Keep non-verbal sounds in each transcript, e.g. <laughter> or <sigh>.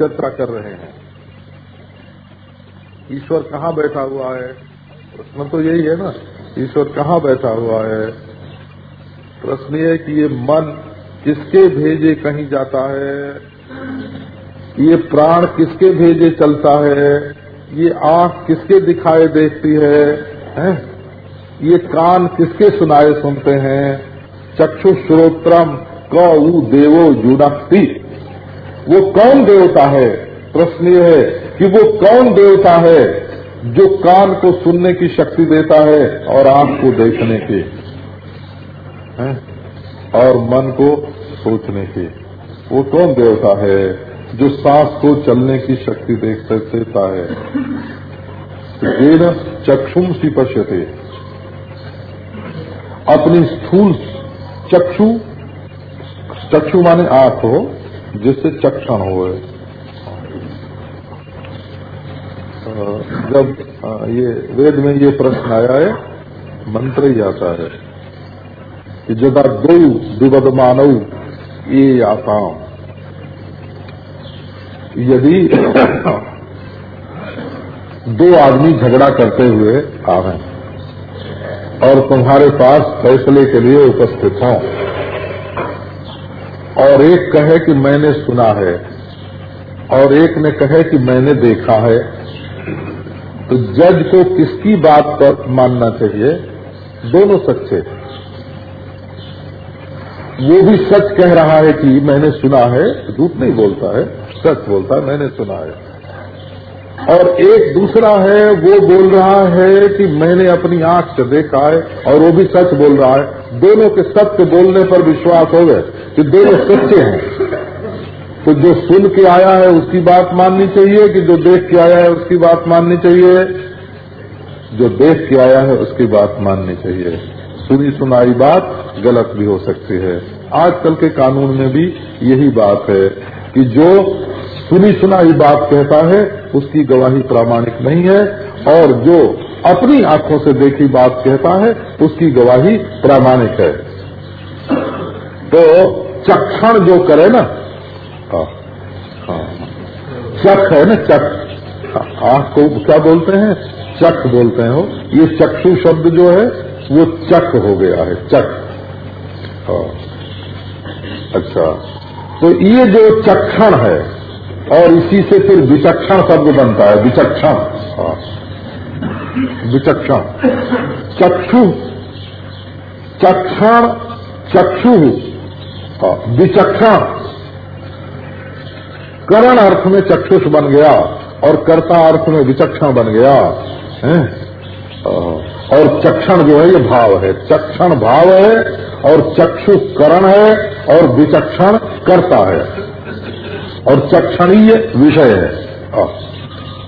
चर्चा कर रहे हैं। ईश्वर कहाँ बैठा हुआ है? प्रश्न तो यही है ना। ईश्वर कहाँ बैठा हुआ है? प्रश्न ये कि ये मन किसके भेजे कहीं जाता है? ये प्राण किसके भेजे चलता है? ये आँख किसके दिखाए देखती है, है? ये कान किसके सुनाए सुनते हैं? चक्षु श्रोत्रम कऊ देवो जुड़ती वो कौन देवता है? प्रश्न ये है कि वो कौन देवता है जो कान को सुनने की शक्ति देता है और आँख को देखने की? और मन को सोचने की। वो कौन देवता है जो सांस को चलने की शक्ति देख देता है? तेन चक्षुम सी पश्यते अपनी स्थूल चक्षु चक्षु माने आँख हो जिससे चक्षण हो जब ये वेद में ये प्रश्न आया है, मंत्र ही आता है कि जदा दो विवद मानव ये आसाम यदि दो आदमी झगड़ा करते हुए आ रहे और तुम्हारे पास फैसले के लिए उपस्थित हों और एक कहे कि मैंने सुना है, और एक ने कहे कि मैंने देखा है। तो जज को किसकी बात पर मानना चाहिए? दोनों सच्चे वो भी सच कह रहा है कि मैंने सुना है झूठ नहीं बोलता है, सच बोलता है, मैंने सुना है। और एक दूसरा है, वो बोल रहा है कि मैंने अपनी आँख से देखा है, और वो भी सच बोल रहा है। दोनों के सत्य बोलने पर विश्वास हो गए कि दोनों सच्चे हैं। तो जो सुन के आया है, उसकी बात माननी चाहिए कि जो देख के आया है, उसकी बात माननी चाहिए? जो देख के आया है, उसकी बात माननी चाहिए। सुनी सुनाई बात गलत भी हो सकती है। आजकल के कानून में भी यही बात है कि जो सुनी सुनाई बात कहता है, उसकी गवाही प्रामाणिक नहीं है, और जो अपनी आँखों से देखी बात कहता है उसकी गवाही प्रामाणिक है। तो चक्षण जो करे ना हाँ, हाँ, चक है ना चक आँख को क्या बोलते हैं? चक बोलते हैं हो ये चक्षु शब्द जो है वो चक हो गया है चक हाँ, अच्छा तो ये जो चक्षण है और इसी से फिर विचक्षण शब्द बनता है विचक्षण। हाँ। विचक्षण। चक्षु। चक्षण चक्षु। विचक्षण। करण अर्थ में चक्षुष बन गया और कर्ता अर्थ में विचक्षण बन गया है। और चक्षण जो है ये भाव है। चक्षण भाव है और चक्षु करण है और विचक्षण करता है। और चक्षणीय विषय हाँ,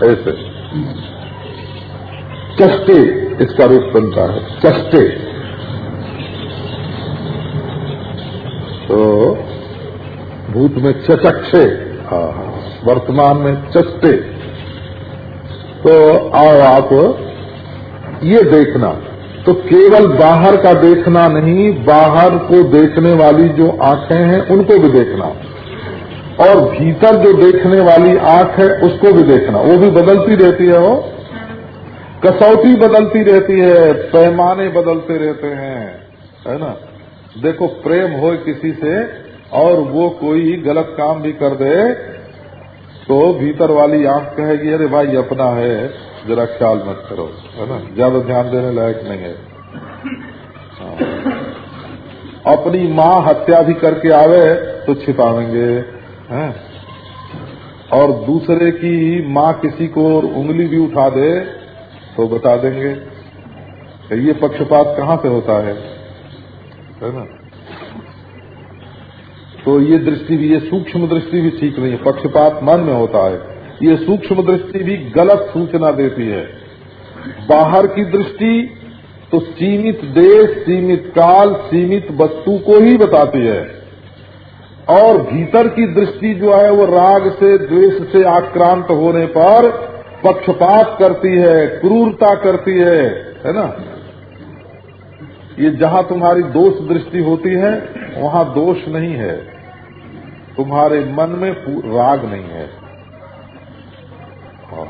ऐसे। चष्टे, इसका रूप बनता है, चष्टे। तो भूत में चचक्षे वर्तमान में चष्टे। तो आओ आप ये देखना तो केवल बाहर का देखना नहीं, बाहर को देखने वाली जो आँखें हैं, उनको भी देखना। और भीतर जो देखने वाली आँख है, उसको भी देखना, वो भी बदलती रहती है वो। कसौटी बदलती रहती है, पैमाने बदलते रहते हैं, है ना? देखो, प्रेम हो किसी से और वो कोई गलत काम भी कर दे तो भीतर वाली आँख कहेगी, अरे भाई, अपना है, जरा ख्याल मत करो है ना? ज़्यादा ध्यान देने लायक नहीं है। हाँ। अपनी माँ हत्या भी करके आवे तो छिपावेंगे, हैं? और दूसरे की माँ किसी को उंगली भी उठा दे तो बता देंगे ये पक्षपात कहाँ से होता है है ना? तो ये दृष्टि भी, ये सूक्ष्म दृष्टि भी ठीक नहीं है। पक्षपात मन में होता है। ये सूक्ष्म दृष्टि भी गलत सूचना देती है। बाहर की दृष्टि तो सीमित देश, सीमित काल, सीमित वस्तु को ही बताती है। और भीतर की दृष्टि जो है, वो राग से, द्वेष से आक्रांत होने पर पक्षपात करती है क्रूरता करती है है ना? ये जहाँ तुम्हारी दोष दृष्टि होती है वहाँ दोष नहीं है। तुम्हारे मन में राग नहीं है हाँ,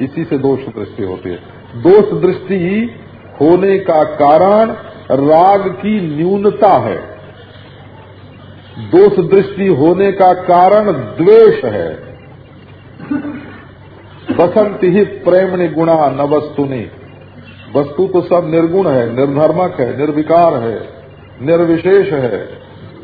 इसी से दोष दृष्टि होती है। दोष दृष्टि होने का कारण राग की न्यूनता है। दोष दृष्टि होने का कारण द्वेष है। बसंत ही प्रेम गुणा न वस्तुनि वस्तु तो सब निर्गुण है, निर्धर्मक है, निर्विकार है, निर्विशेष है।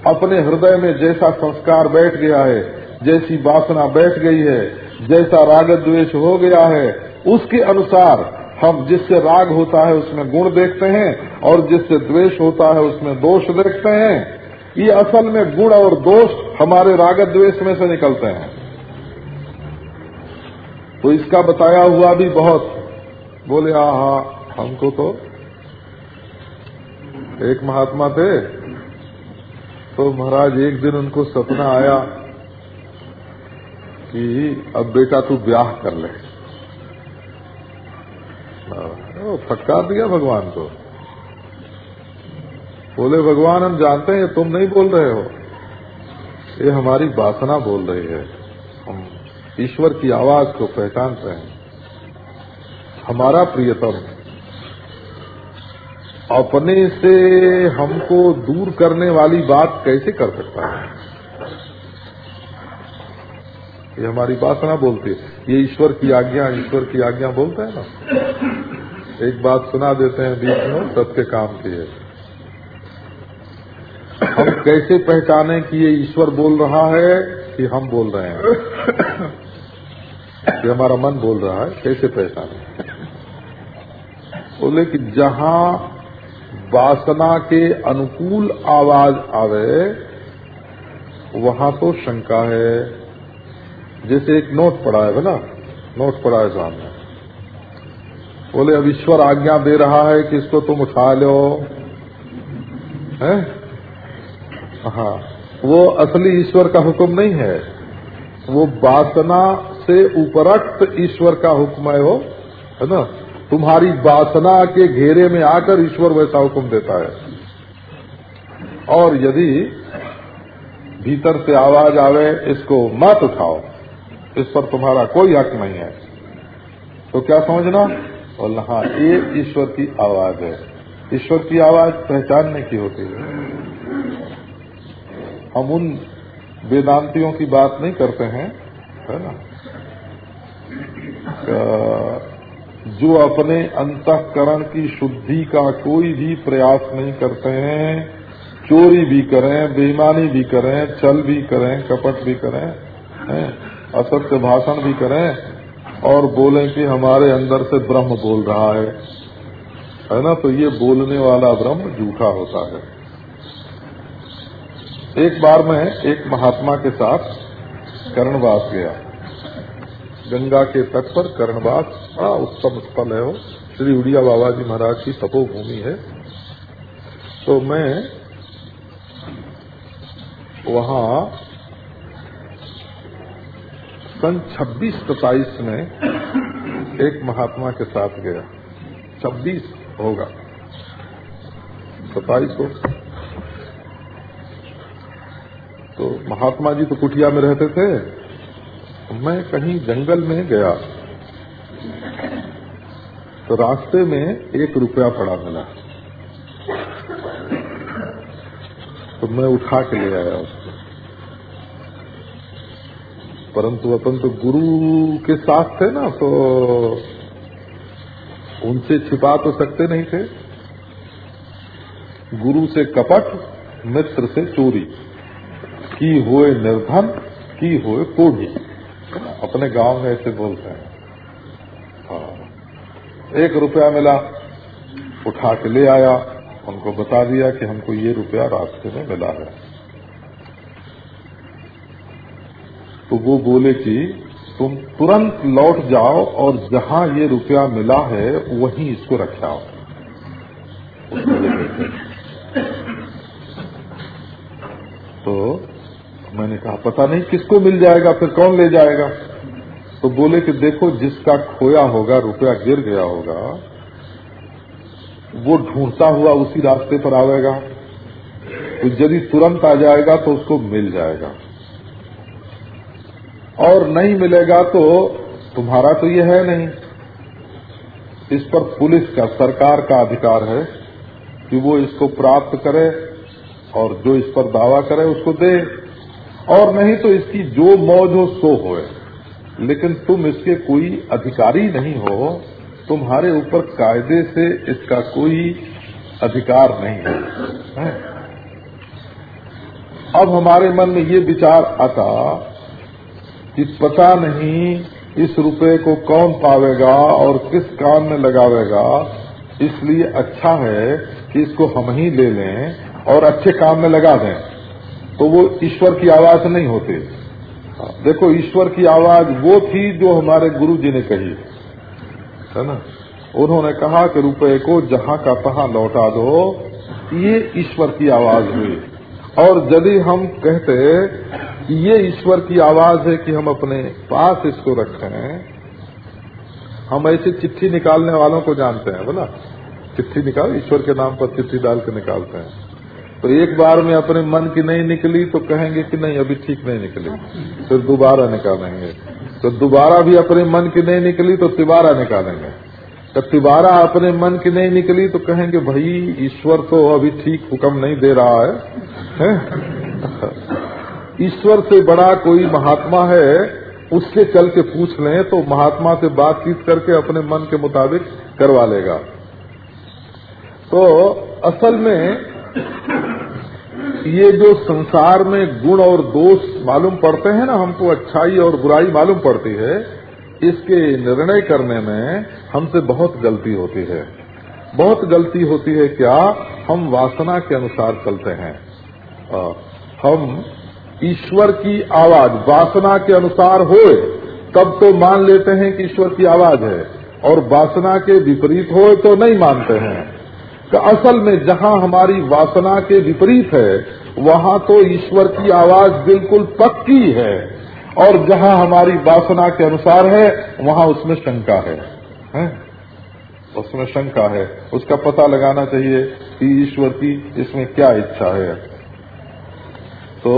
अपने हृदय में जैसा संस्कार बैठ गया है, जैसी वासना बैठ गई है, जैसा राग द्वेष हो गया है, उसके अनुसार हम जिससे राग होता है उसमें गुण देखते हैं और जिससे द्वेष होता है उसमें दोष देखते हैं। ये असल में गुण और दोष हमारे राग द्वेष में से निकलते हैं। तो इसका बताया हुआ भी बहुत। बोले, आहा, हमको तो एक महात्मा थे। तो महाराज, एक दिन उनको सपना आया कि अब बेटा तू ब्याह कर ले। फटकार दिया भगवान को। बोले, भगवान, हम जानते हैं तुम नहीं बोल रहे हो। ये हमारी वासना बोल रही है। ईश्वर की आवाज़ को पहचानते हैं। हमारा प्रियतम, अपने से हमको दूर करने वाली बात कैसे कर सकता है? ये हमारी वासना बोलती। है ये ईश्वर की आज्ञा, ईश्वर की आज्ञा बोलते हैं ना? एक बात सुना देते हैं बीच में, सबके काम की है। हम कैसे पहचाने कि ये ईश्वर बोल रहा है कि हम बोल रहे हैं? कि हमारा मन बोल रहा है, कैसे पहचाने बोले कि जहाँ वासना के अनुकूल आवाज़ आवे, वहाँ तो शंका है। जैसे एक नोट पड़ा है ना? नोट पड़ा है सामने। बोले, अब ईश्वर आज्ञा दे रहा है कि इसको तुम उठा लो। है? हाँ। वो असली ईश्वर का हुक्म नहीं है। वो वासना से उपरक्त ईश्वर का हुक्म है वो, है ना? तुम्हारी वासना के घेरे में आकर ईश्वर वैसा हुक्म देता है। और यदि भीतर से आवाज़ आवे, इसको मत उठाओ। इस पर तुम्हारा कोई हक नहीं है। तो क्या समझना? बोलना हाँ ये ईश्वर की आवाज़ है। ईश्वर की आवाज़ पहचानने की होती है। हम उन वेदांतियों की बात नहीं करते हैं, है ना? जो अपने अंतकरण की शुद्धि का कोई भी प्रयास नहीं करते हैं, चोरी भी करें, बेईमानी भी करें, चल भी करें, कपट भी करें असत्य भाषण भी करें, और बोलें कि हमारे अंदर से ब्रह्म बोल रहा है। है ना? तो ये बोलने वाला ब्रह्म झूठा होता है। एक बार मैं एक महात्मा के साथ कर्णवास गया। गंगा के तट पर कर्णवास बड़ा उत्तम स्थल है श्री उड़िया बाबा जी महाराज की तपोभूमि है। तो मैं वहाँ सन छब्बीस सताइस में एक महात्मा के साथ गया। छब्बीस होगा। सताइस हो। तो महात्मा जी तो कुटिया में रहते थे। मैं कहीं जंगल में गया तो रास्ते में एक रुपया पड़ा मिला। तो मैं उठा के ले आया उसको। परंतु अपन तो गुरु के साथ थे ना तो उनसे छिपा तो सकते नहीं थे। गुरु से कपट, मित्र से चोरी। की हुए निर्धन, की हुए कोढ़ी। अपने गाँव में ऐसे बोलते हैं। हाँ। एक रुपया मिला, उठा के ले आया, उनको बता दिया कि हमको ये रुपया रास्ते में मिला है। तो वो बोले कि, तुम तुरंत लौट जाओ और जहाँ ये रुपया मिला है, वहीं इसको रखाओ तो मैंने कहा, पता नहीं किसको मिल जाएगा, फिर कौन ले जाएगा? तो बोले कि, देखो, जिसका खोया होगा, रुपया गिर गया होगा, वो ढूंढता हुआ उसी रास्ते पर आवेगा। तो यदि तुरंत आ जाएगा तो उसको मिल जाएगा। और नहीं मिलेगा तो तुम्हारा तो ये है नहीं। इस पर पुलिस का, सरकार का अधिकार है कि वो इसको प्राप्त करे और जो इस पर दावा करे, उसको दे। और नहीं तो इसकी जो मौज हो सो होए। लेकिन तुम इसके कोई अधिकारी नहीं हो। तुम्हारे ऊपर कायदे से इसका कोई अधिकार नहीं है, है? अब हमारे मन में ये विचार आता कि पता नहीं इस रुपए को कौन पावेगा और किस काम में लगावेगा। इसलिए अच्छा है कि इसको हम ही ले लें और अच्छे काम में लगा दें। तो वो ईश्वर की आवाज़ नहीं होती। देखो, ईश्वर की आवाज़ वो थी जो हमारे गुरु जी ने कही। है ना? उन्होंने कहा कि रुपए को जहाँ का तहां लौटा दो, ये ईश्वर की आवाज़ हुई। और यदि हम कहते कि ये ईश्वर की आवाज़ है कि हम अपने पास इसको रखें, हम ऐसे चिट्ठी निकालने वालों को जानते हैं बोला चिट्ठी निकाल, ईश्वर के नाम पर चिट्ठी डाल के निकालते हैं। तो एक बार में अपने मन की नहीं निकली तो कहेंगे कि नहीं अभी ठीक नहीं निकली। फिर दोबारा निकालेंगे। तो दोबारा भी अपने मन की नहीं निकली तो तिबारा निकालेंगे। तो तिबारा अपने मन की नहीं निकली तो कहेंगे भाई ईश्वर तो अभी ठीक हुक्म नहीं दे रहा है, है? ईश्वर से बड़ा कोई महात्मा है उससे चल के पूछ लें तो महात्मा से बातचीत करके अपने मन के मुताबिक करवा लेगा। तो असल में <laughs> ये जो संसार में गुण और दोष मालूम पड़ते हैं ना, हमको अच्छाई और बुराई मालूम पड़ती है, इसके निर्णय करने में हमसे बहुत गलती होती है। बहुत गलती होती है क्या? हम वासना के अनुसार चलते हैं। हम ईश्वर की आवाज़ वासना के अनुसार होए, तब तो मान लेते हैं कि ईश्वर की आवाज़ है, और वासना के विपरीत हो तो नहीं मानते हैं। असल में जहाँ हमारी वासना के विपरीत है वहाँ तो ईश्वर की आवाज़ बिल्कुल पक्की है। और जहाँ हमारी वासना के अनुसार है वहाँ उसमें शंका है, है? उसमें शंका है। उसका पता लगाना चाहिए कि ईश्वर की इसमें क्या इच्छा है। तो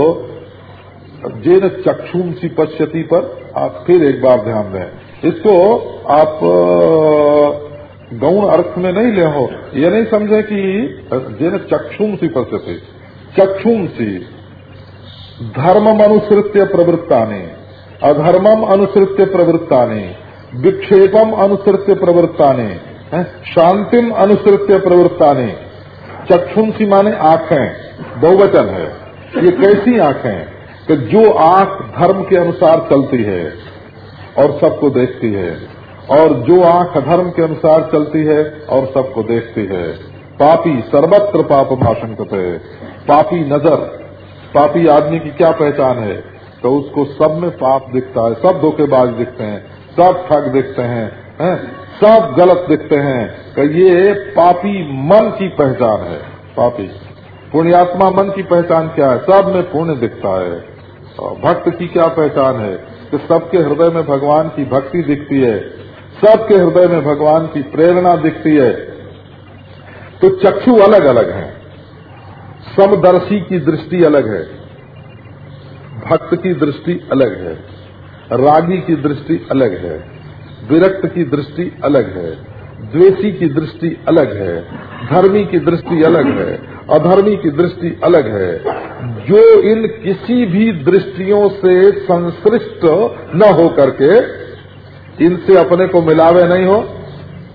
जेन चक्षुम सी पश्यति पर आप फिर एक बार ध्यान दें। इसको आप गौण अर्थ में नहीं ले हो, ये नहीं समझे कि जिन चक्षुम सी पश्यति चक्षुम सी, धर्मम अनुसृत्य प्रवृत्तानि, अधर्मम अनुसृत्य प्रवृत्तानि, विक्षेपम अनुसृत्य प्रवृत्तानि शांतिम अनुसृत्य प्रवृत्तानि चक्षुंसी माने आँखें, बहुवचन है, ये कैसी आँखें, कि जो आँख धर्म के अनुसार चलती है और सबको देखती है। और जो आँख धर्म के अनुसार चलती है और सबको देखती है। पापी सर्वत्र पाप भाषण करते पापी नज़र, पापी आदमी की क्या पहचान है? तो उसको सब में पाप दिखता है, सब धोखेबाज दिखते हैं, सब ठग दिखते हैं, है? सब गलत दिखते हैं। कि ये पापी मन की पहचान है। पापी, पुण्यात्मा मन की पहचान क्या है? सब में पुण्य दिखता है। भक्त की क्या पहचान है? कि सबके हृदय में भगवान की भक्ति दिखती है। सबके हृदय में भगवान की प्रेरणा दिखती है। तो चक्षु अलग अलग हैं। समदर्शी की दृष्टि अलग है। भक्त की दृष्टि अलग है। रागी की दृष्टि अलग है। विरक्त की दृष्टि अलग है। द्वेषी की दृष्टि अलग है। धर्मी की दृष्टि अलग है। अधर्मी की दृष्टि अलग है। जो इन किसी भी दृष्टियों से संश्लिष्ट न हो करके इनसे अपने को मिलावे नहीं हो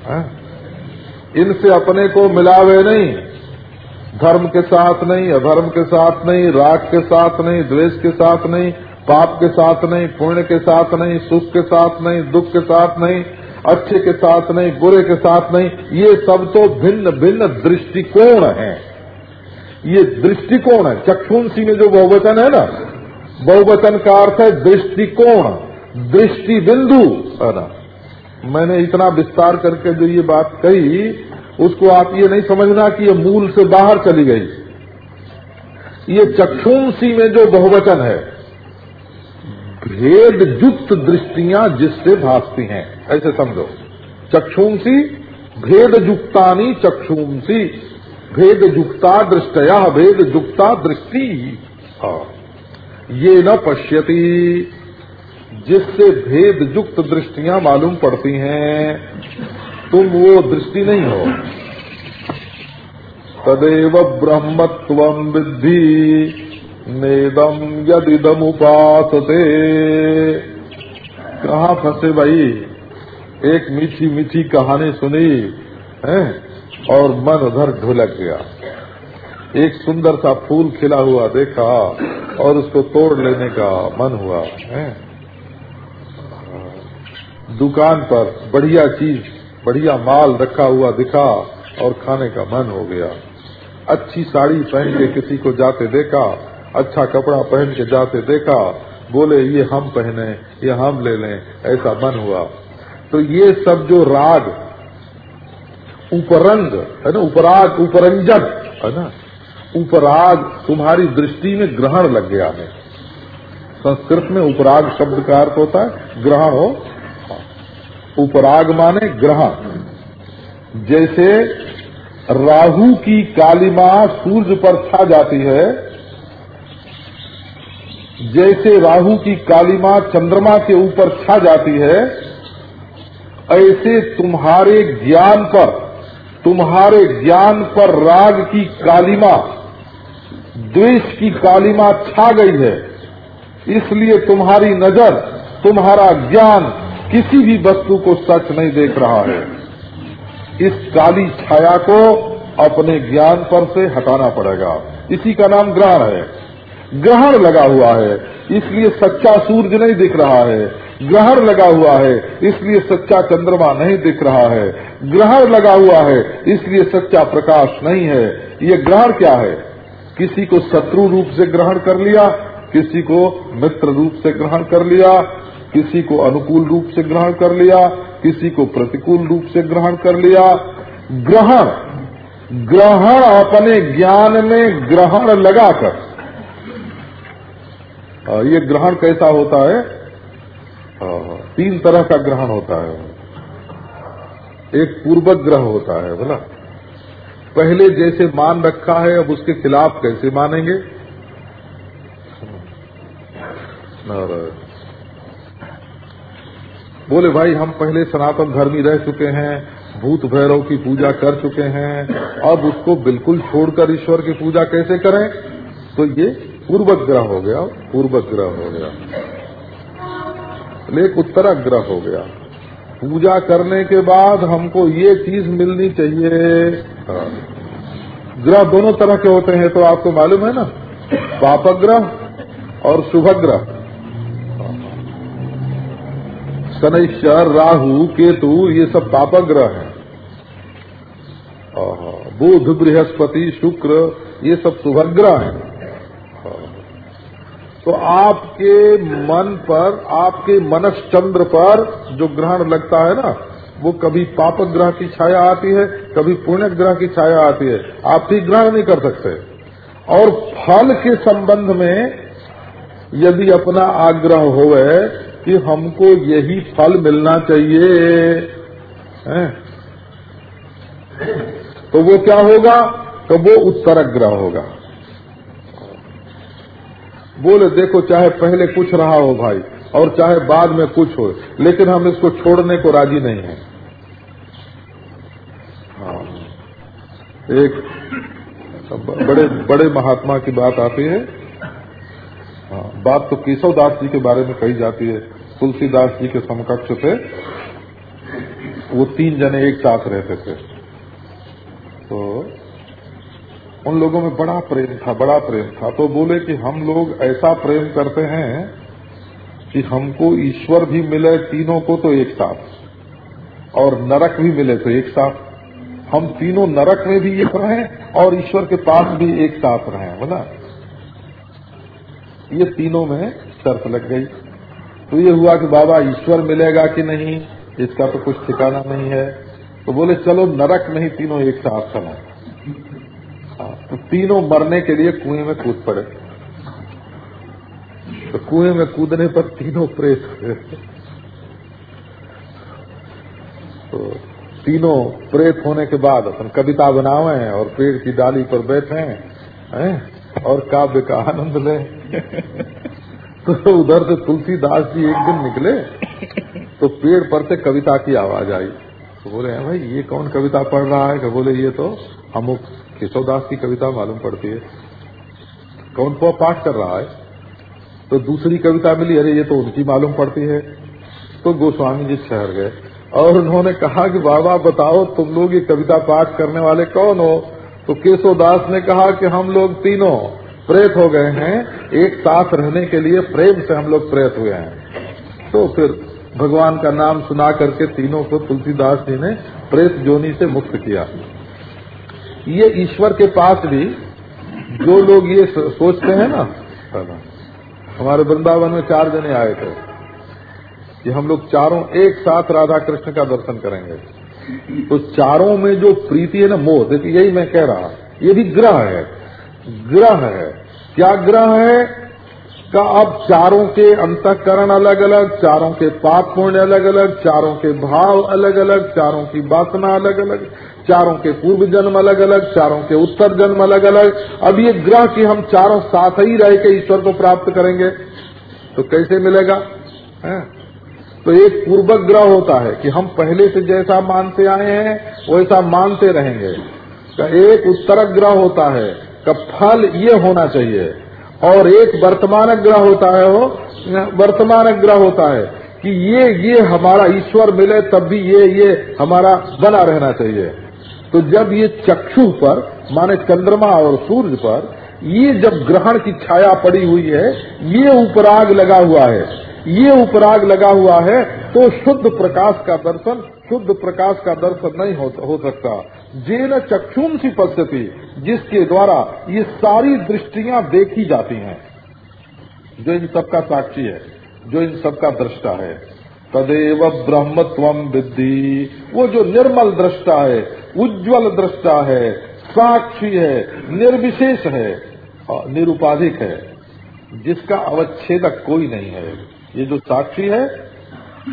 हाँ? इनसे अपने को मिलावे नहीं धर्म के साथ नहीं अधर्म के साथ नहीं राग के साथ नहीं द्वेष के साथ नहीं पाप के साथ नहीं पुण्य के साथ नहीं सुख के साथ नहीं दुख के साथ नहीं अच्छे के साथ नहीं बुरे के साथ नहीं ये सब तो भिन्न भिन्न दृष्टिकोण है ये दृष्टिकोण है चक्षुंसी में जो बहुवचन है ना बहुवचन का अर्थ है दृष्टिकोण दृष्टि बिंदु है ना मैंने इतना विस्तार करके जो ये बात कही, उसको आप ये नहीं समझना कि ये मूल से बाहर चली गई। ये चक्षुंसी में जो बहुवचन है, भेद युक्त दृष्टियाँ जिससे भासती हैं, ऐसे समझो। चक्षुंसी भेद युक्तानी चक्षुंसी भेद युक्ता दृष्टया, भेद युक्ता दृष्टि। हाँ। ये न पश्यति। जिससे भेद युक्त दृष्टियाँ मालूम पड़ती हैं, तुम वो दृष्टि नहीं हो। तदेव ब्रह्मत्व विद्धि नेदम यदिदम उपासते कहा फंसे भाई? एक मीठी मीठी कहानी सुनी, है? और मन उधर ढुलक गया। एक सुंदर सा फूल खिला हुआ देखा और उसको तोड़ लेने का मन हुआ, है? दुकान पर बढ़िया चीज़, बढ़िया माल रखा हुआ दिखा और खाने का मन हो गया। अच्छी साड़ी पहन के किसी को जाते देखा अच्छा कपड़ा पहन के जाते देखा, बोले, ये हम पहने, ये हम ले लें, ऐसा मन हुआ। तो ये सब जो राग, उपरंग, है ना, उपराग, उपरंजन, है ना, उपराग तुम्हारी दृष्टि में ग्रहण लग गया है संस्कृत में उपराग शब्द का अर्थ होता है, ग्रहण हो उपराग माने ग्रहण जैसे राहु की कालिमा सूर्य पर छा जाती है, जैसे राहु की कालिमा चंद्रमा के ऊपर छा जाती है, ऐसे तुम्हारे ज्ञान पर, तुम्हारे ज्ञान पर राग की कालिमा द्वेष की कालिमा छा गई है। इसलिए तुम्हारी नज़र, तुम्हारा ज्ञान किसी भी वस्तु को सच नहीं देख रहा है। इस काली छाया को अपने ज्ञान पर से हटाना पड़ेगा। इसी का नाम ग्रहण है। ग्रहण लगा हुआ है, इसलिए सच्चा सूरज नहीं दिख रहा है। ग्रहण लगा हुआ है, इसलिए सच्चा चंद्रमा नहीं दिख रहा है। ग्रहण लगा हुआ है, इसलिए सच्चा प्रकाश नहीं है। ये ग्रहण क्या है? किसी को शत्रु रूप से ग्रहण कर लिया, किसी को मित्र रूप से ग्रहण कर लिया किसी को अनुकूल रूप से ग्रहण कर लिया, किसी को प्रतिकूल रूप से ग्रहण कर लिया। ग्रहण ग्रहण अपने ज्ञान में ग्रहण लगाकर। ये ग्रहण कैसा होता है? तीन तरह का ग्रहण होता है। एक पूर्वक ग्रह होता है, बोला। पहले जैसे मान रखा है, अब उसके खिलाफ कैसे मानेंगे? बोले, भाई, हम पहले सनातन धर्मी रह चुके हैं, भूत भैरव की पूजा कर चुके हैं, अब उसको बिल्कुल छोड़कर ईश्वर की पूजा कैसे करें? तो ये पूर्वक ग्रह हो गया पूर्वक ग्रह हो गया। एक उत्तरक ग्रह हो गया। पूजा करने के बाद हमको ये चीज़ मिलनी चाहिए। हाँ। ग्रह दोनों तरह के होते हैं तो आपको मालूम है ना? पापग्रह और शुभग्रह। शनैश्वर राहु, केतु, ये सब पापग्रह हैं। बुध, बृहस्पति, शुक्र, ये सब शुभग्रह हैं। तो आपके मन पर, आपके मनस चंद्र पर जो ग्रहण लगता है ना, वो कभी पाप ग्रह की छाया आती है, कभी पुण्य ग्रह की छाया आती है। आप ठीक ग्रहण नहीं कर सकते। और फल के संबंध में यदि अपना आग्रह होवे कि हमको यही फल मिलना चाहिए। है? तो वो क्या होगा? तो वो उत्तर ग्रह होगा। बोले, देखो, चाहे पहले कुछ रहा हो भाई, और चाहे बाद में कुछ हो, लेकिन हम इसको छोड़ने को राज़ी नहीं है। हाँ। एक बड़े बड़े महात्मा की बात आती हाँ। बात तो केशव दास जी के बारे में कही जाती है, तुलसीदास जी के समकक्ष थे वो तीन जने एक साथ रहते थे। तो उन लोगों में बड़ा प्रेम था, बड़ा प्रेम था। तो बोले कि हम लोग ऐसा प्रेम करते हैं कि हमको ईश्वर भी मिले, तीनों को तो एक साथ। और नरक भी मिले तो एक साथ। हम तीनों नरक में भी एक रहें और ईश्वर के पास भी एक साथ रहें बोला ये तीनों में शर्त लग गई। तो ये हुआ कि बाबा ईश्वर मिलेगा कि नहीं इसका तो कुछ ठिकाना नहीं है। तो बोले चलो नरक में ही तीनों एक साथ चलो। हाँ, तो तीनों मरने के लिए कुएँ में कूद पड़े। तो कुएँ में कूदने पर तीनों प्रेत तो तीनों प्रेत होने के बाद अपन कविता बनावे और पेड़ की डाली पर बैठे हैं और काव्य का आनंद लें। <laughs> तो उधर से तुलसीदास जी एक दिन निकले तो पेड़ पर से कविता की आवाज़ आई। तो बोले, हैं भाई, ये कौन कविता पढ़ रहा है? कि बोले, ये तो अमुक केशवदास की कविता मालूम पड़ती है। कौन को पाठ कर रहा है? तो दूसरी कविता मिली, अरे, ये तो उनकी मालूम पड़ती है। तो गोस्वामी जी शहर गए और उन्होंने कहा कि, बाबा, बताओ, तुम लोग ये कविता पाठ करने वाले कौन हो? तो केशवदास ने कहा कि, हम लोग तीनों प्रेत हो गए हैं, एक साथ रहने के लिए प्रेम से हम लोग प्रेत हुए हैं। तो फिर भगवान का नाम सुना करके तीनों को तुलसीदास जी ने प्रेत जोनी से मुक्त किया। ये ईश्वर के पास भी जो लोग ये सोचते हैं ना, हमारे वृंदावन में चार जने आए थे, कि हम लोग चारों एक साथ राधा कृष्ण का दर्शन करेंगे। तो चारों में जो प्रीति है ना, मोह, देखिए यही मैं कह रहा ये भी ग्रह है ग्रह है। क्या ग्रह है, का अब चारों के अंतकरण अलग अलग चारों के पाप पुण्य अलग अलग चारों के भाव अलग अलग चारों की वासना अलग अलग चारों के पूर्व जन्म अलग अलग चारों के उत्तर जन्म अलग अलग अब ये ग्रह की हम चारों साथ ही रह के ईश्वर को प्राप्त करेंगे तो कैसे मिलेगा? है? तो एक पूर्वक ग्रह होता है कि हम पहले से जैसा मानते आए हैं, वैसा मानते रहेंगे। का एक उत्तर ग्रह होता है का फल ये होना चाहिए। और एक वर्तमान ग्रह होता है वो वर्तमान ग्रह होता है कि ये ये हमारा ईश्वर मिले तब भी ये ये हमारा बना रहना चाहिए। तो जब ये चक्षु पर माने चंद्रमा और सूर्य पर ये जब ग्रहण की छाया पड़ी हुई है ये उपराग लगा हुआ है। ये उपराग लगा हुआ है तो शुद्ध प्रकाश का दर्शन शुद्ध प्रकाश का दर्शन नहीं हो, हो सकता। जेन चक्षुम सी पद्धति जिसके द्वारा ये सारी दृष्टियाँ देखी जाती हैं। जो इन सबका साक्षी है, जो इन सबका दृष्टा है, तदेव ब्रह्मत्व विद्धि। वो जो निर्मल दृष्टा है, उज्जवल दृष्टा है, साक्षी है, निर्विशेष है निरुपाधिक है, जिसका अवच्छेदक कोई नहीं है। ये जो साक्षी है,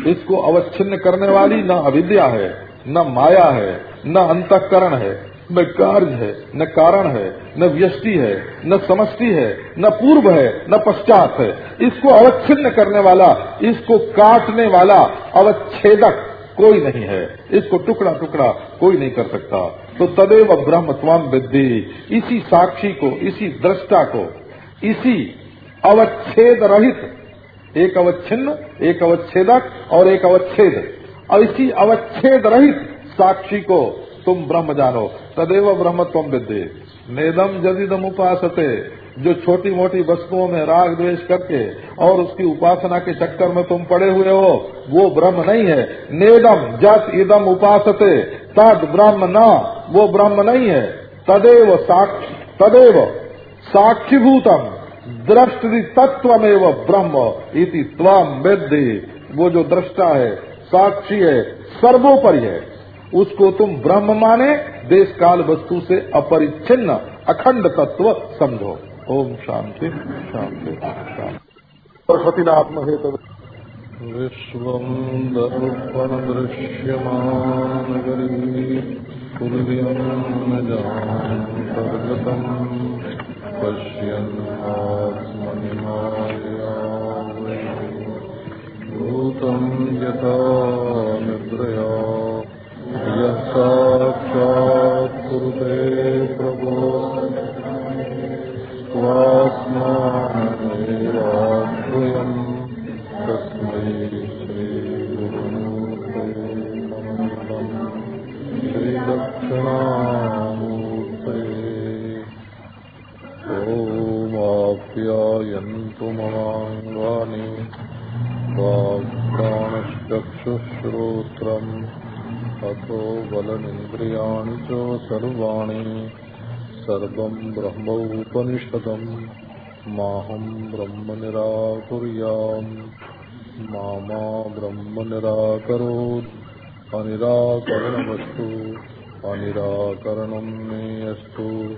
इसको अवच्छिन्न करने वाली न अविद्या है, न माया है न अंतकरण है, न कार्य है, न कारण है, न व्यष्टि है, न समष्टि है, न पूर्व है, न पश्चात है। इसको अवच्छिन्न करने वाला, इसको काटने वाला अवच्छेदक कोई नहीं है। इसको टुकड़ा टुकड़ा कोई नहीं कर सकता। तो तदेव ब्रह्म स्वाम विद्धि। इसी साक्षी को, इसी दृष्टा को, इसी अवच्छेद रहित, एक अवच्छिन्न, एक अवच्छेदक और एक अवच्छेद। और इसी अवच्छेद रहित साक्षी को तुम ब्रह्म जानो, तदेव ब्रह्म तुम विद्य। नेदम जदिदम उपासते जो छोटी मोटी वस्तुओं में राग द्वेष करके और उसकी उपासना के चक्कर में तुम पड़े हुए हो, वो ब्रह्म नहीं है। नेदम जत इदम उपासते, तद ब्रह्म न, वो ब्रह्म नहीं है। तदेव साक्ष, तदेव साक्षीभूतम, दृष्टि तत्वमेव ब्रह्म इति त्वम वेद्य वो जो दृष्टा है, साक्षी है, सर्वोपरि है। उसको तुम ब्रह्म माने देश काल वस्तु से अपरिच्छिन्न अखंड तत्व समझो। ओम शांति शांति शांति। सरस्वतीनात्म हेतु विश्व दर्पण दृश्यमानगरी तुल्यम न जान पश्यन्नात्मनिमायाभूतम् यथा निद्रया य साक्षात्ते प्रभो स्वात्मात्रम् तस्मै श्रीमूर्ते श्रीलक्ष्णामूर्ते ॐमाप्यायन्तु महाङ्ग्वानि त्वा प्राणश्चक्षुश्रोत्रम् अथो बलमिन्द्रियाणि च सर्वाणि सर्वम् ब्रह्मोपनिषदम् माहम् ब्रह्म निराकुर्याम् मा ब्रह्म निराकरोत् अनिराकरणमस्तु। अनिराकरणम् मे अस्तु।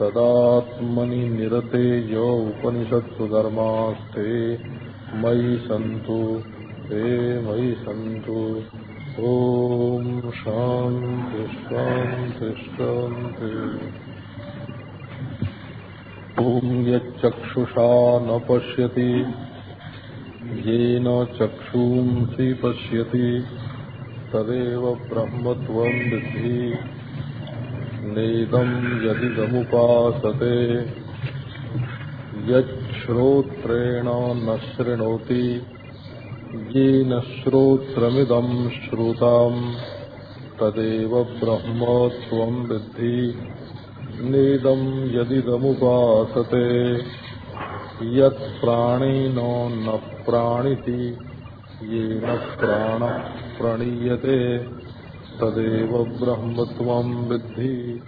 तदात्मनि निरते य उपनिषत्सु धर्मास्ते मयि सन्तु। ते मयि सन्तु। ॐ शान्ति शान्ति शान्ति। ॐ यच्चक्षुषा न पश्यति, येन चक्षुंसि पश्यति तदेव ब्रह्मत्वं विद्धि। नेदं यदिदमुपासते न शृणोति। येन श्रोत्रमिदं श्रुताम् तदेव ब्रह्मत्वं विद्धि। नेदं यदिदमुपासते। यत् प्राणेनो न प्राणिति, येन प्राणः प्रणीयते। तदेव ब्रह्मत्वं विद्धि।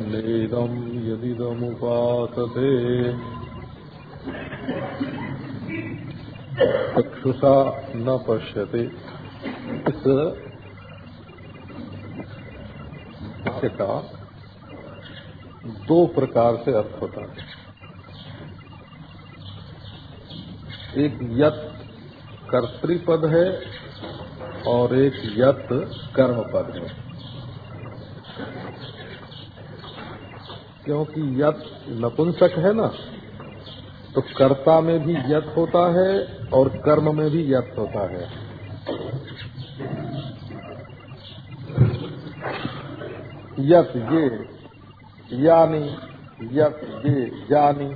नेदं यदिदमुपासते। चक्षुषा न पश्यते। इस का दो प्रकार से अर्थ होता है। एक यत कर्तृपद है और एक यत कर्म पद है। क्योंकि यत नपुंसक है ना तो कर्ता में भी यत होता है और कर्म में भी यत होता है। यत ये, यानी यत ये, यानी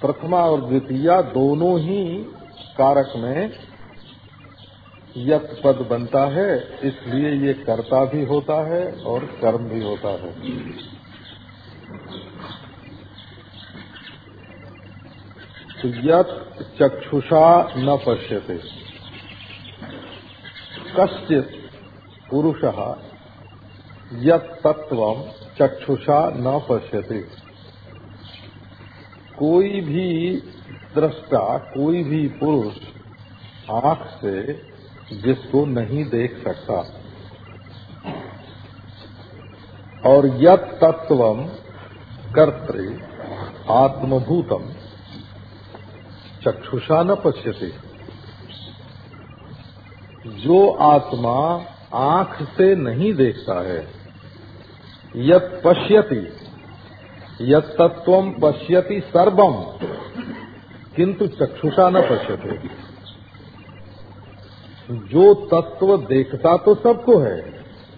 प्रथमा और द्वितीय दोनों ही कारक में यत पद बनता है, इसलिए ये कर्ता भी होता है और कर्म भी होता है। यत चक्षुषा न पश्यते। कश्चित पुरुष यत तत्व चक्षुषा न पश्यते। कोई भी दृष्टा, कोई भी पुरुष आँख से जिसको नहीं देख सकता। और यत तत्व कर्तृ, आत्मभूतम। चक्षुषा न पश्यते। जो आत्मा आँख से नहीं देखता है, यत पश्यति यत्व पश्यति सर्वम किंतु चक्षुषा न पश्यते। जो तत्व देखता तो सबको है,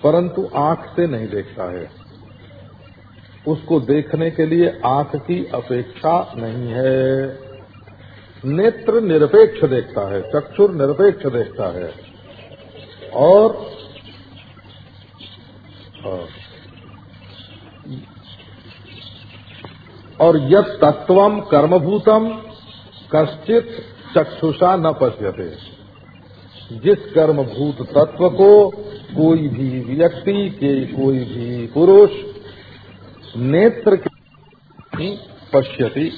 परंतु आँख से नहीं देखता है। उसको देखने के लिए आँख की अपेक्षा नहीं है। नेत्र निरपेक्ष देखता है, चक्षुर निरपेक्ष देखता है। और और यद तत्वम कर्मभूतम, कश्चित चक्षुषा न पश्यते। जिस कर्मभूत तत्व को कोई भी व्यक्ति के कोई भी पुरुष नेत्र के पश्यति।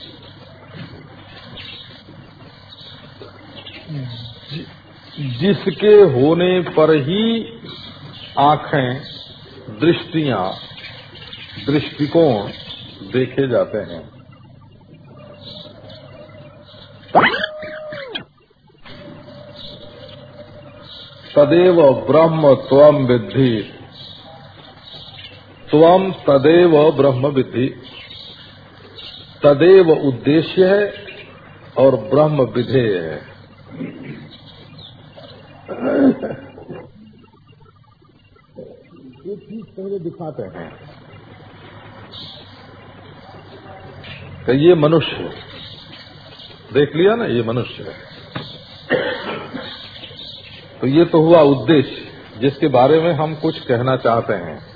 जिसके होने पर ही आँखें, दृष्टियाँ, दृष्टिकोण देखे जाते हैं। तदेव ब्रह्म त्वम विद्धि। त्वम तदेव ब्रह्म विद्धि। तदेव उद्देश्य है और ब्रह्म विधेय है। ये चीज़ पहले दिखाते हैं। कि ये मनुष्य देख लिया ना, ये मनुष्य तो ये तो हुआ उद्देश्य, जिसके बारे में हम कुछ कहना चाहते हैं।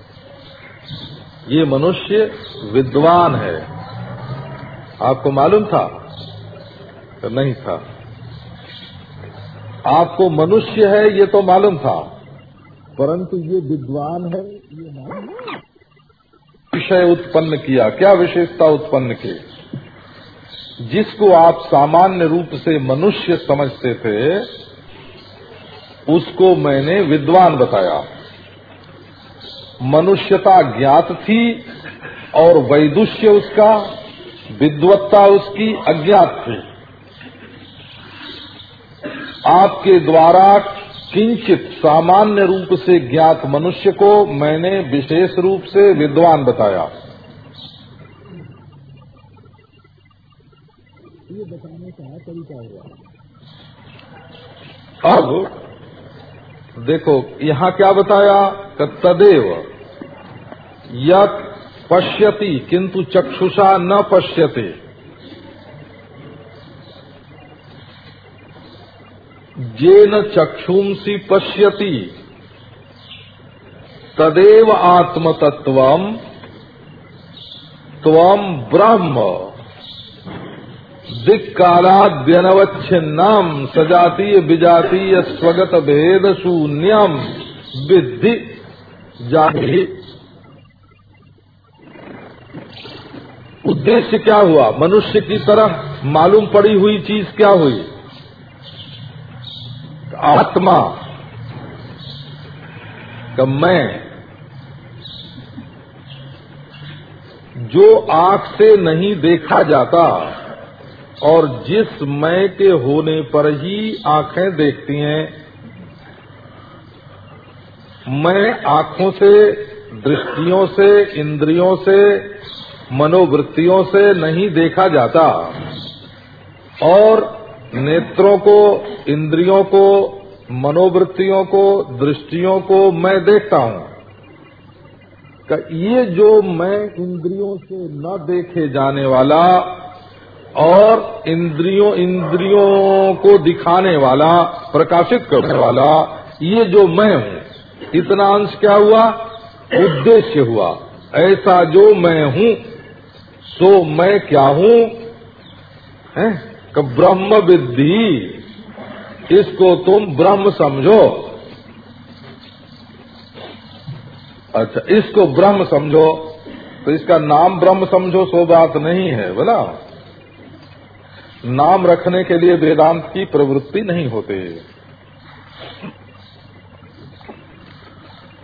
ये मनुष्य विद्वान है। आपको मालूम था? तो नहीं था। आपको मनुष्य है ये तो मालूम था। परंतु ये विद्वान है ये मालूम विषय उत्पन्न किया। क्या विशेषता उत्पन्न की? जिसको आप सामान्य रूप से मनुष्य समझते थे उसको मैंने विद्वान बताया। मनुष्यता ज्ञात थी और वैदुष्य उसका विद्वत्ता उसकी अज्ञात थी। आपके द्वारा किंचित सामान्य रूप से ज्ञात मनुष्य को मैंने विशेष रूप से विद्वान बताया। ये बताने का तरीका हुआ। अब देखो यहाँ क्या बताया? तदेव। यत पश्यति किंतु चक्षुषा न पश्यते। जेन चक्षुंसी पश्यति। तदेव आत्मतत्व तम ब्रह्म। दिक्कालाद्यनवच्छिन्नम, सजातीय विजातीय स्वगत भेद शून्यम विद्धि जाति उद्देश्य क्या हुआ? मनुष्य की तरह मालूम पड़ी हुई चीज़ क्या हुई? आत्मा का मैं जो आँख से नहीं देखा जाता और जिस मैं के होने पर ही आँखें देखती हैं, मैं आँखों से, दृष्टियों से, इंद्रियों से, मनोवृत्तियों से नहीं देखा जाता। और नेत्रों को, इंद्रियों को, मनोवृत्तियों को, दृष्टियों को मैं देखता हूँ। ये जो मैं इंद्रियों से न देखे जाने वाला और इंद्रियों इंद्रियों को दिखाने वाला, प्रकाशित करने वाला, ये जो मैं हूँ, इतना अंश क्या हुआ? उद्देश्य हुआ। ऐसा जो मैं हूँ, सो मैं क्या हूँ? ब्रह्म विद्धि। इसको तुम ब्रह्म समझो। अच्छा इसको ब्रह्म समझो। तो इसका नाम ब्रह्म समझो, सो बात नहीं है, बोला। नाम रखने के लिए वेदांत की प्रवृत्ति नहीं होती।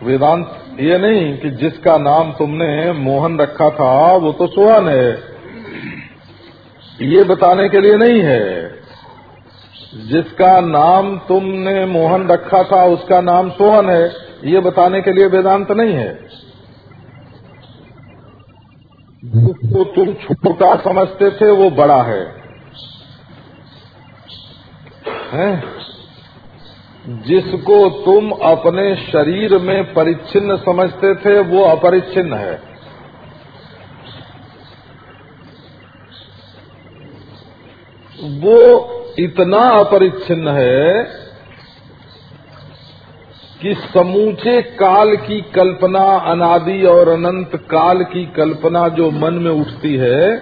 वेदांत ये नहीं कि जिसका नाम तुमने मोहन रखा था, वो तो सोहन है। ये बताने के लिए नहीं है। जिसका नाम तुमने मोहन रखा था, उसका नाम सोहन है, ये बताने के लिए वेदांत नहीं है। जिसको तुम छोटा समझते थे, वो बड़ा है। हैं? जिसको तुम अपने शरीर में परिच्छिन्न समझते थे, वो अपरिच्छिन्न है। वो इतना अपरिच्छिन्न है कि समूचे काल की कल्पना अनादि और अनंत काल की कल्पना जो मन में उठती है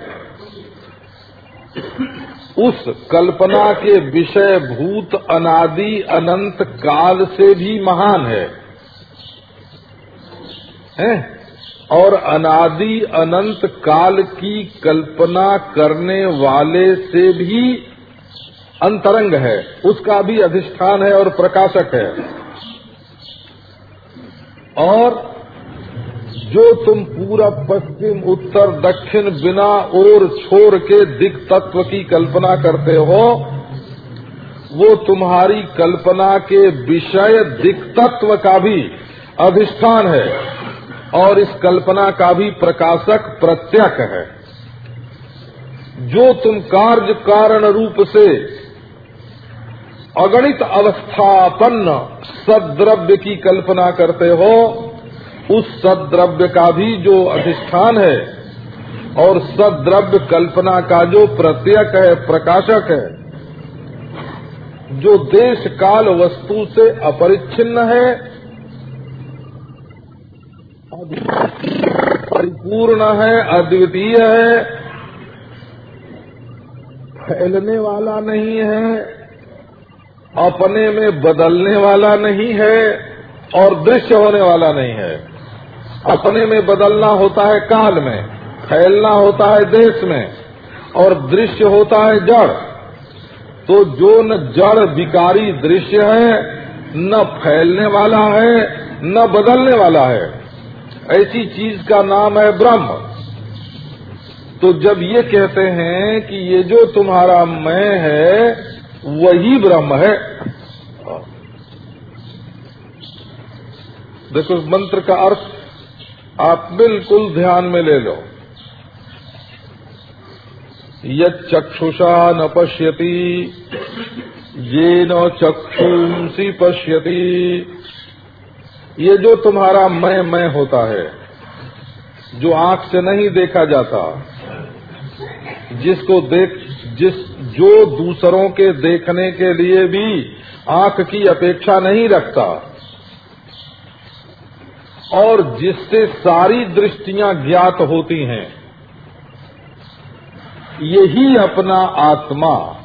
उस कल्पना के विषय भूत अनादि अनंत काल से भी महान है, है? और अनादि अनंत काल की कल्पना करने वाले से भी अंतरंग है। उसका भी अधिष्ठान है और प्रकाशक है। और जो तुम पूरा पश्चिम, उत्तर, दक्षिण बिना और छोर के दिक तत्व की कल्पना करते हो, वो तुम्हारी कल्पना के विषय दिक तत्व का भी अधिष्ठान है। और इस कल्पना का भी प्रकाशक प्रत्यक है। जो तुम कार्य कारण रूप से अगणित अवस्थापन्न सद्रव्य की कल्पना करते हो, उस सद्रव्य का भी जो अधिष्ठान है और सद्रव्य कल्पना का जो प्रत्यक है, प्रकाशक है, जो देश काल वस्तु से अपरिच्छिन्न है परिपूर्ण है, अद्वितीय है। फैलने वाला नहीं है, अपने में बदलने वाला नहीं है और दृश्य होने वाला नहीं है। अपने में बदलना होता है काल में, फैलना होता है देश में और दृश्य होता है जड़। तो जो न जड़ विकारी दृश्य है, न फैलने वाला है, न बदलने वाला है। ऐसी चीज़ का नाम है ब्रह्म। तो जब ये कहते हैं कि ये जो तुम्हारा मैं है, वही ब्रह्म है। देखो, मंत्र का अर्थ आप बिल्कुल ध्यान में ले लो। यक्षुषा न पश्यति, ये न चक्षुंसी पश्यति। ये जो तुम्हारा मैं मैं होता है, जो आँख से नहीं देखा जाता, जिसको देख, जिस, जो दूसरों के देखने के लिए भी आँख की अपेक्षा नहीं रखता, और जिससे सारी दृष्टियाँ ज्ञात होती हैं, यही अपना आत्मा।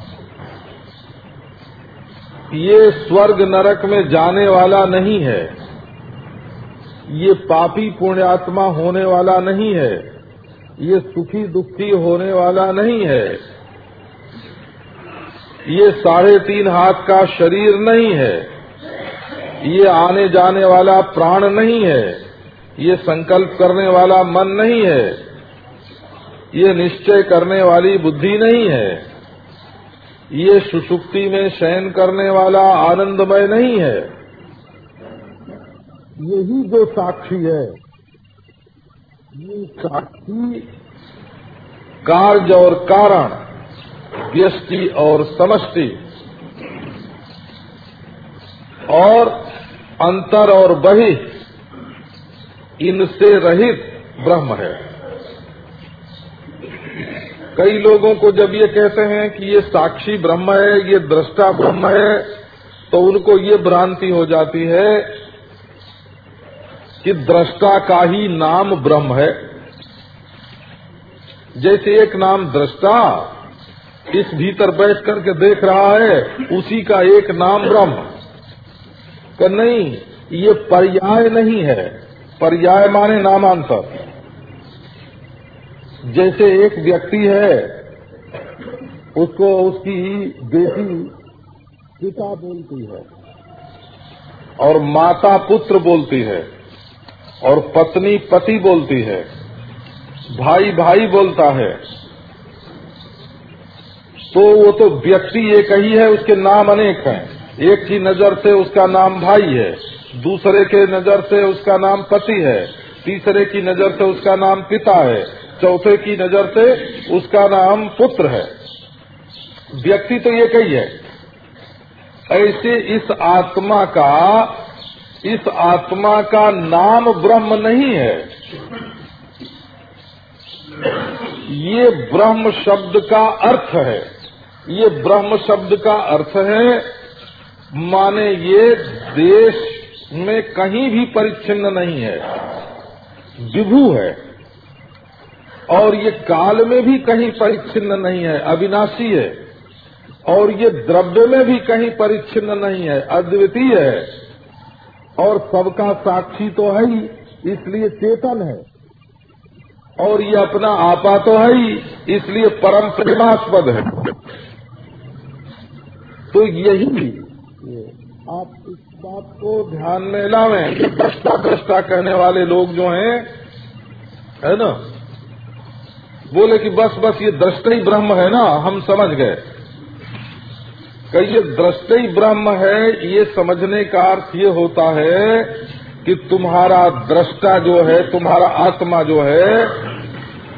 ये स्वर्ग नरक में जाने वाला नहीं है। ये पापी पुण्यात्मा होने वाला नहीं है। ये सुखी दुखी होने वाला नहीं है। ये साढ़े तीन हाथ का शरीर नहीं है। ये आने जाने वाला प्राण नहीं है। ये संकल्प करने वाला मन नहीं है। ये निश्चय करने वाली बुद्धि नहीं है। ये सुषुप्ति में शयन करने वाला आनंदमय नहीं है। यही जो साक्षी है, ये साक्षी कार्य और कारण व्यष्टि और समष्टि, और अंतर और बहि, इनसे रहित ब्रह्म है। कई लोगों को जब ये कहते हैं कि ये साक्षी ब्रह्म है, ये दृष्टा ब्रह्म है तो उनको ये भ्रांति हो जाती है कि दृष्टा का ही नाम ब्रह्म है। जैसे एक नाम दृष्टा इस भीतर बैठ करके देख रहा है, उसी का एक नाम ब्रह्म। कि नहीं, ये पर्याय नहीं है। पर्याय माने नामांतर। जैसे एक व्यक्ति है, उसको उसकी बेटी पिता बोलती है और माता पुत्र बोलती है। और पत्नी पति बोलती है, भाई भाई बोलता है। तो वो तो व्यक्ति एक ही है, उसके नाम अनेक हैं। एक की नज़र से उसका नाम भाई है, दूसरे के नज़र से उसका नाम पति है, तीसरे की नज़र से उसका नाम पिता है, चौथे की नज़र से उसका नाम पुत्र है। व्यक्ति तो एक ही है, ऐसे इस आत्मा का इस आत्मा का नाम ब्रह्म नहीं है। ये ब्रह्म शब्द का अर्थ है। ये ब्रह्म शब्द का अर्थ है, माने ये देश में कहीं भी परिच्छिन्न नहीं है। विभू है। और ये काल में भी कहीं परिच्छिन्न नहीं है, अविनाशी है। और ये द्रव्य में भी कहीं परिच्छिन्न नहीं है, अद्वितीय है। और सबका साक्षी तो है ही, इसलिए चेतन है। और ये अपना आपा तो है ही, इसलिए परम प्रेमास्पद है। तो यही आप इस बात को ध्यान में लावें दृष्टा दृष्टा कहने वाले लोग जो हैं, है ना? बोले कि बस बस ये दृष्ट ही ब्रह्म है ना, हम समझ गए। ये दृष्ट ब्रह्म है, ये समझने का अर्थ ये होता है कि तुम्हारा दृष्टा जो है, तुम्हारा आत्मा जो है,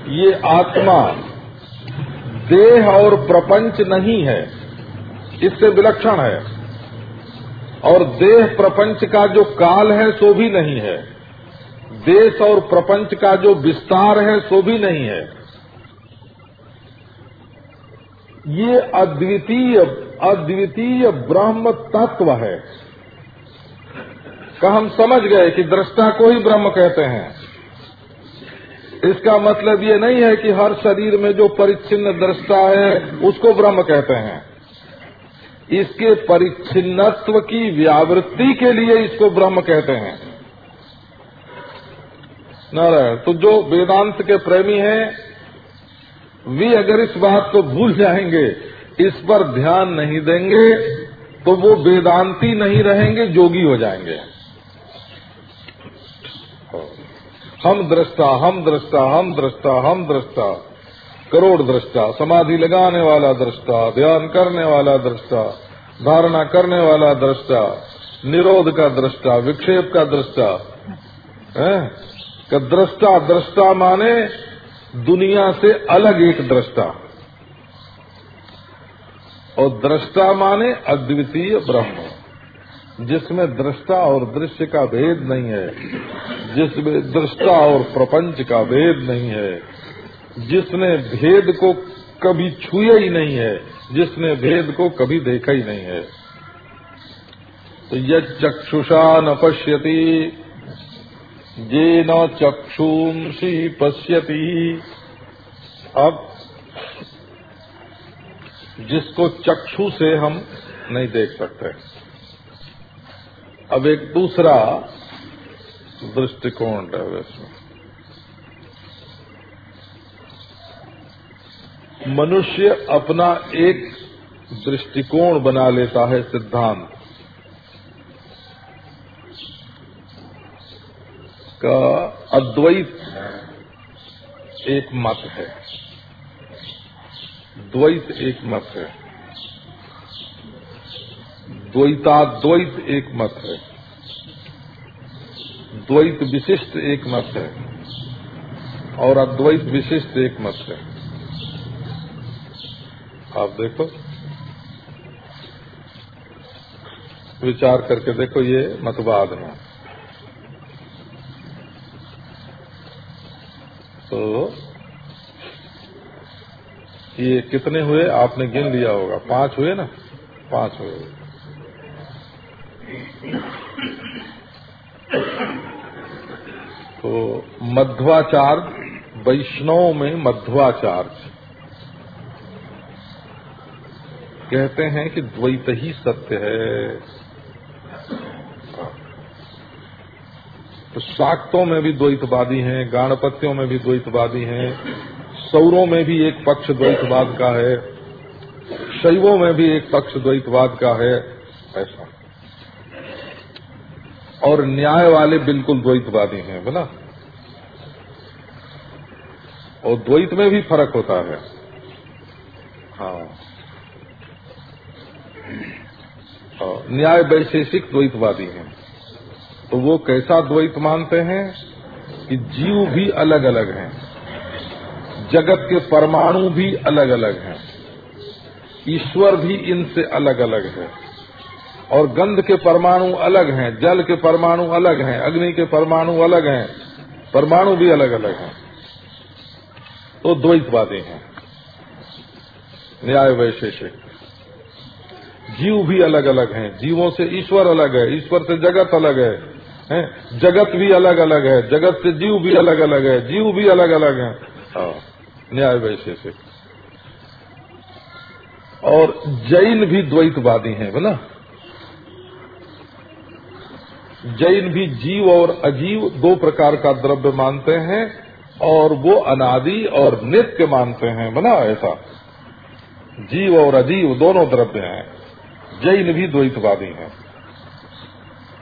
ये आत्मा देह और प्रपंच नहीं है, इससे विलक्षण है। और देह प्रपंच का जो काल है, सो भी नहीं है। देश और प्रपंच का जो विस्तार है, सो भी नहीं है। ये अद्वितीय अद्वितीय ब्रह्म तत्व है। का हम समझ गए कि दृष्टा को ही ब्रह्म कहते हैं। इसका मतलब ये नहीं है कि हर शरीर में जो परिच्छिन्न दृष्टा है, उसको ब्रह्म कहते हैं। इसके परिच्छिन्नत्व की व्यावृत्ति के लिए इसको ब्रह्म कहते हैं। नारायण तो जो वेदांत के प्रेमी हैं, वे अगर इस बात को भूल जाएँगे इस पर ध्यान नहीं देंगे तो वो वेदांती नहीं रहेंगे, जोगी हो जाएँगे। हम दृष्टा हम दृष्टा हम दृष्टा हम दृष्टा, करोड़ दृष्टा, समाधि लगाने वाला दृष्टा, ध्यान करने वाला दृष्टा, धारणा करने वाला दृष्टा, निरोध का दृष्टा, विक्षेप का दृष्टा का दृष्टा दृष्टा माने दुनिया से अलग एक दृष्टा। और दृष्टा माने अद्वितीय ब्रह्म। जिसमें दृष्टा और दृश्य का भेद नहीं है, जिसमें दृष्टा और प्रपंच का भेद नहीं है, जिसने भेद को कभी छुए ही नहीं है, जिसने भेद को कभी देखा ही नहीं है। तो यह चक्षुषा न पश्यती, ये न चक्षुषी पश्यती। अब जिसको चक्षु से हम नहीं देख सकते। अब एक दूसरा दृष्टिकोण है मनुष्य अपना एक दृष्टिकोण बना लेता है, सिद्धांत। का अद्वैत एक मत है। द्वैत एक मत है। द्वैताद्वैत एक मत है। द्वैत विशिष्ट एक मत है। और अद्वैत विशिष्ट एक मत है। आप देखो। विचार करके देखो, ये मतवाद है। तो ये कितने हुए? आपने गिन लिया होगा। पाँच हुए ना? पाँच हुए। तो मध्वाचार्य, वैष्णव में मध्वाचार्य। कहते हैं कि द्वैत ही सत्य है। तो शाक्तों में भी द्वैतवादी हैं, गाणपत्यों में भी द्वैतवादी हैं। सौरों में भी एक पक्ष द्वैतवाद का है, शैवों में भी एक पक्ष द्वैतवाद का है, ऐसा। और न्याय वाले बिल्कुल द्वैतवादी हैं बोला और द्वैत में भी फ़र्क होता है। हाँ। न्याय वैशेषिक द्वैतवादी हैं। तो वो कैसा द्वैत मानते हैं कि जीव भी अलग अलग हैं। जगत के परमाणु भी अलग अलग हैं। ईश्वर भी इनसे अलग अलग है। और गंध के परमाणु अलग हैं जल के परमाणु अलग हैं अग्नि के परमाणु अलग हैं परमाणु भी अलग अलग हैं। तो द्वैतवादी हैं। न्याय वैशेषिक। जीव भी अलग अलग हैं। जीवों से ईश्वर अलग है ईश्वर से जगत अलग है हैं? जगत भी अलग अलग है जगत से जीव भी अलग अलग है जीव भी अलग अलग है। हाँ, न्याय वैशेषिक और जैन भी द्वैतवादी हैं बोला जैन भी जीव और अजीव दो प्रकार का द्रव्य मानते हैं और वो अनादि और नित्य मानते हैं बना ऐसा। जीव और अजीव दोनों द्रव्य हैं। जैन भी द्वैतवादी हैं।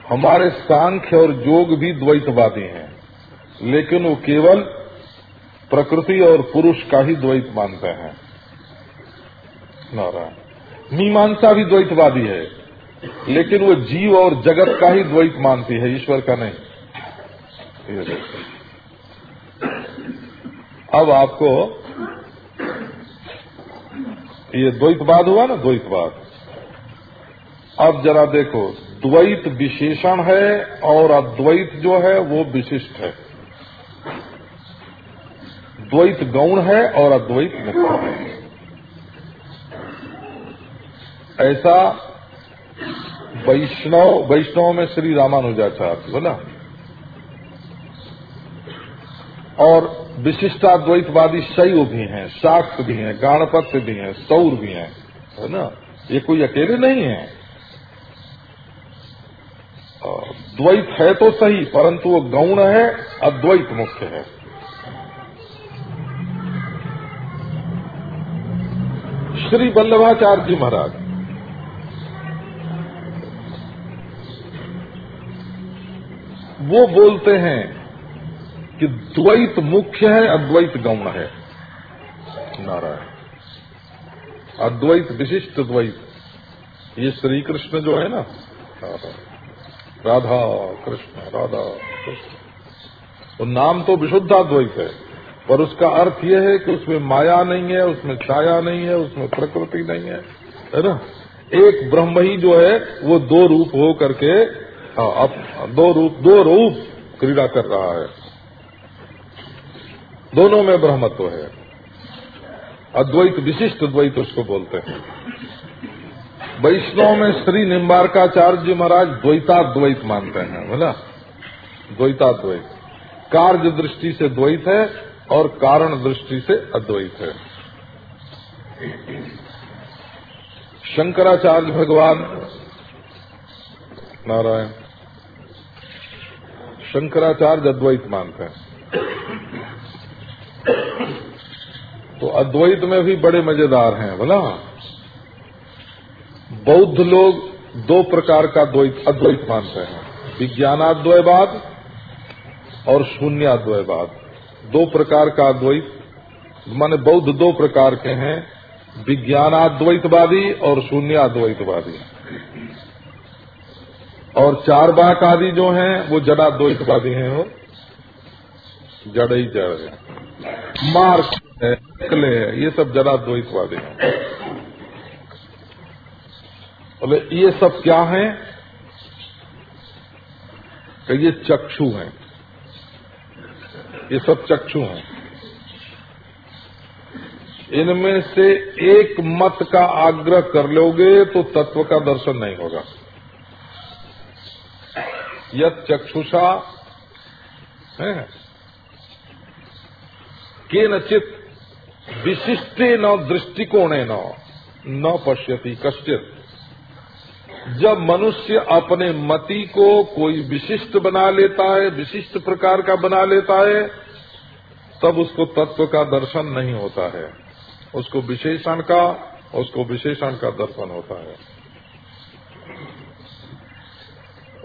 हमारे सांख्य और योग भी द्वैतवादी हैं, लेकिन वो केवल प्रकृति और पुरुष का ही द्वैत मानते हैं। नारायण। मीमांसा भी द्वैतवादी है, लेकिन वो जीव और जगत का ही द्वैत मानती है, ईश्वर का नहीं। अब आपको ये द्वैतवाद हुआ ना, द्वैतवाद। अब जरा देखो, द्वैत विशेषण है और अद्वैत जो है, वो विशिष्ट है। द्वैत गौण है और अद्वैत मुक्त है। ऐसा वैष्णव वैष्णव में श्री रामानुजाचार्य बोला और विशिष्टाद्वैतवादी शैव भी हैं, शाक्त भी हैं, गाणपत्य भी हैं, सौर भी हैं, है ना? ये कोई अकेले नहीं है। द्वैत है तो सही, परंतु वो गौण है, अद्वैत मुख्य है। श्री वल्लभाचार्य जी महाराज। वो बोलते हैं कि द्वैत मुख्य है, अद्वैत गौण है। नारायण। अद्वैत विशिष्ट द्वैत। ये श्री कृष्ण जो है ना, राधा। कृष्ण राधा कृष्ण। तो नाम तो विशुद्धाद्वैत है। पर उसका अर्थ यह है कि उसमें माया नहीं है, उसमें छाया नहीं है, उसमें प्रकृति नहीं है। है ना? एक ब्रह्म ही जो है, वो दो रूप हो करके अब दो रूप दो रूप क्रीड़ा कर रहा है। दोनों में ब्रह्मत्व है। अद्वैत विशिष्ट द्वैत उसको बोलते हैं। वैष्णव में श्री निम्बारकाचार्य महाराज द्वैताद्वैत मानते हैं बोला द्वैताद्वैत। कार्य दृष्टि से द्वैत है और कारण दृष्टि से अद्वैत है। शंकराचार्य भगवान, नारायण, शंकराचार्य अद्वैत मानते हैं। तो अद्वैत में भी बड़े मज़ेदार हैं, बोला। बौद्ध लोग दो प्रकार का द्वैत, अद्वैत मानते हैं। विज्ञानाद्वयवाद और शून्याद्वयवाद। दो प्रकार का अद्वैत, माने बौद्ध दो प्रकार के हैं, विज्ञानाद्वैतवादी और शून्याद्वैतवादी। और चार बाक आदि जो हैं, वो जड़ाद्वैतवादी हैं वो। जड़ ही जड़ है। मार्क है, निकले है, ये सब जड़ाद्वैतवादी हैं। बोले, ये सब क्या है? कि ये चक्षु हैं। ये सब चक्षु हैं। इनमें से एक मत का आग्रह कर लोगे तो तत्व का दर्शन नहीं होगा। यद चक्षुषा, है? के नचित विशिष्टे न दृष्टिकोणे न न पश्यति कश्चित। जब मनुष्य अपने मति को कोई विशिष्ट बना लेता है, विशिष्ट प्रकार का बना लेता है, तब उसको तत्व का दर्शन नहीं होता है। उसको विशेषण का, उसको विशेषण का दर्शन होता है।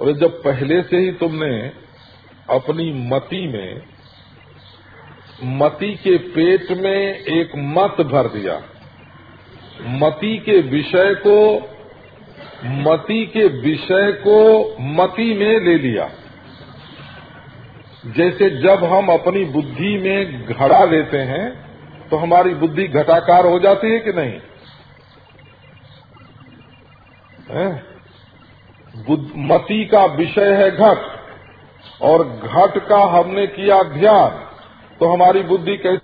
और जब पहले से ही तुमने अपनी मति में, मति के पेट में एक मत भर दिया, मति के विषय को मति के विषय को मति में ले लिया। जैसे जब हम अपनी बुद्धि में घड़ा लेते हैं तो हमारी बुद्धि घटाकार हो जाती है कि नहीं? मति का विषय है घट, और घट का हमने किया ध्यान तो हमारी बुद्धि कैसे